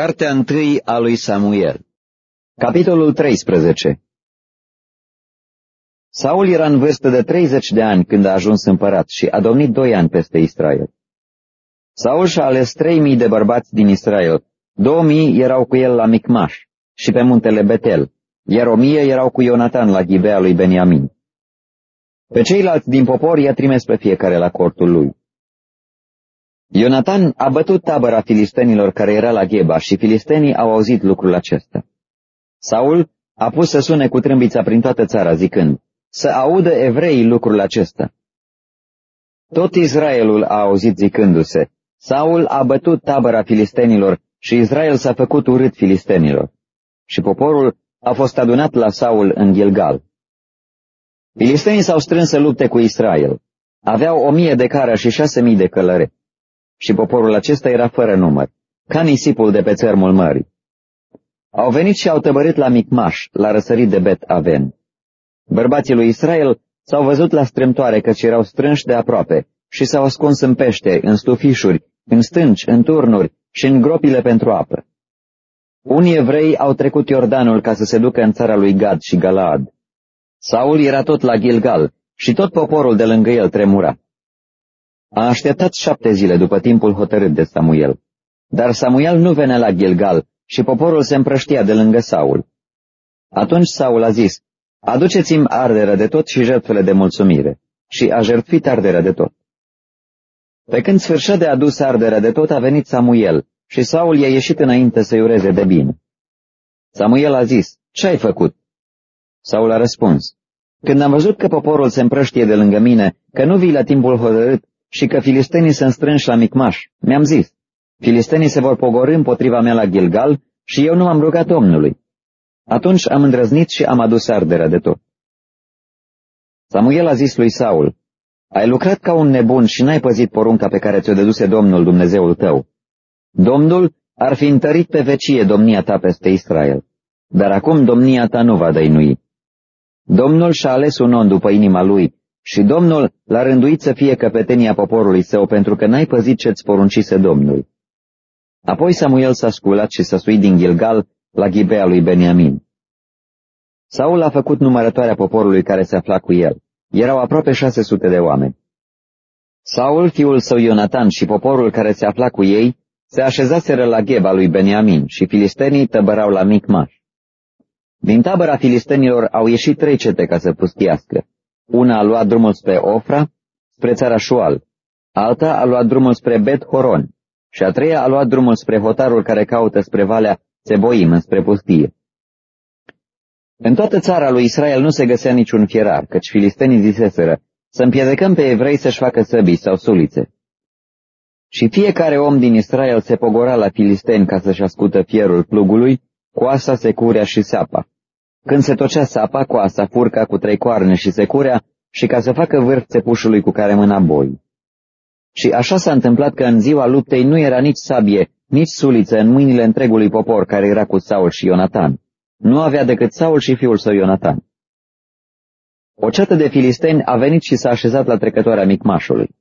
Cartea întâi a lui Samuel Capitolul 13 Saul era în vârstă de 30 de ani când a ajuns împărat și a domnit doi ani peste Israel. Saul și-a ales trei mii de bărbați din Israel, două mii erau cu el la Micmaș și pe muntele Betel, iar o mie erau cu Ionatan la Ghibea lui Beniamin. Pe ceilalți din popor i-a trimis pe fiecare la cortul lui. Ionatan a bătut tabăra filistenilor care era la Gheba și filistenii au auzit lucrul acesta. Saul a pus să sune cu trâmbița prin toată țara, zicând, să audă evreii lucrul acesta. Tot Israelul a auzit zicându-se, Saul a bătut tabăra filistenilor și Israel s-a făcut urât filistenilor. Și poporul a fost adunat la Saul în Gilgal. Filistenii s-au strâns să lupte cu Israel. Aveau o mie de cară și șase mii de călăre și poporul acesta era fără număr, ca nisipul de pe țărmul mării. Au venit și au tăbărit la Micmaș, la răsărit de Bet Aven. Bărbații lui Israel s-au văzut la strâmtoare căci erau strânși de aproape și s-au ascuns în pește, în stufișuri, în stânci, în turnuri și în gropile pentru apă. Unii evrei au trecut Iordanul ca să se ducă în țara lui Gad și Galaad. Saul era tot la Gilgal și tot poporul de lângă el tremura. A așteptat șapte zile după timpul hotărât de Samuel. Dar Samuel nu venea la Gilgal și poporul se împrăștia de lângă Saul. Atunci Saul a zis, aduceți-mi arderea de tot și jertfele de mulțumire. Și a jertfit arderea de tot. Pe când sfârșea de adus arderea de tot, a venit Samuel și Saul i-a ieșit înainte să-i ureze de bine. Samuel a zis, ce ai făcut? Saul a răspuns, când am văzut că poporul se împrăștie de lângă mine, că nu vii la timpul hotărât și că filistenii sunt strânși la Micmaș. Mi-am zis, filistenii se vor pogorâ împotriva mea la Gilgal și eu nu m-am rugat Domnului. Atunci am îndrăznit și am adus arderea de tot. Samuel a zis lui Saul, ai lucrat ca un nebun și n-ai păzit porunca pe care ți-o deduse Domnul Dumnezeul tău. Domnul ar fi întărit pe vecie domnia ta peste Israel, dar acum domnia ta nu va dăinui. Domnul și-a ales un om după inima lui și Domnul l-a rânduit să fie căpetenia poporului său, pentru că n-ai păzit ce-ți poruncise Domnul. Apoi Samuel s-a sculat și s-a suit din Gilgal la ghibea lui Beniamin. Saul a făcut numărătoarea poporului care se afla cu el. Erau aproape șase sute de oameni. Saul, fiul său Ionatan și poporul care se afla cu ei, se așezaseră la gheba lui Beniamin și filistenii tăbărau la Micmaș. Din tabăra filistenilor au ieșit trei cete ca să pustiască. Una a luat drumul spre Ofra, spre țara Șual, alta a luat drumul spre Bet Horon și a treia a luat drumul spre hotarul care caută spre Valea Țeboim, spre pustie. În toată țara lui Israel nu se găsea niciun fierar, căci filistenii ziseseră, să împiedecăm pe evrei să-și facă săbii sau sulițe. Și fiecare om din Israel se pogora la filisteni ca să-și ascută fierul plugului, coasa, securea și sapa. Când se tocea sapa, coasa, furca cu trei coarne și securea, și ca să facă vârf țepușului cu care mâna boi. Și așa s-a întâmplat că în ziua luptei nu era nici sabie, nici suliță în mâinile întregului popor care era cu Saul și Ionatan. Nu avea decât Saul și fiul său Ionatan. O ceată de filisteni a venit și s-a așezat la trecătoarea Micmașului.